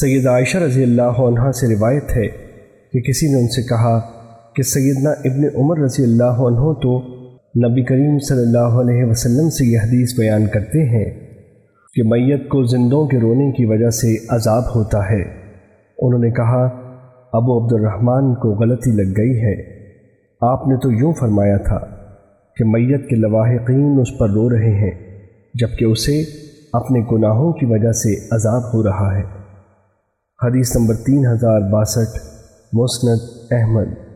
سید عائشہ رضی اللہ عنہ سے روایت ہے کہ کسی نے ان سے کہا کہ سیدنا ابن عمر رضی اللہ عنہ تو نبی کریم صلی اللہ علیہ وسلم سے یہ حدیث بیان کرتے ہیں کہ میت کو زندوں کے رونے کی وجہ سے عذاب ہوتا ہے۔ انہوں نے کہا، ابو عبد الرحمن کو غلطی لگ گئی ہے۔ آپ نے تو یوں فرمایا تھا کہ میت کے لواحقین اس پر رو رہے ہیں، جبکہ اسے اپنے گناہوں کی وجہ سے عذاب ہو رہا ہے۔ حدیث نمبر تین ہزار باسٹھ مسند احمد۔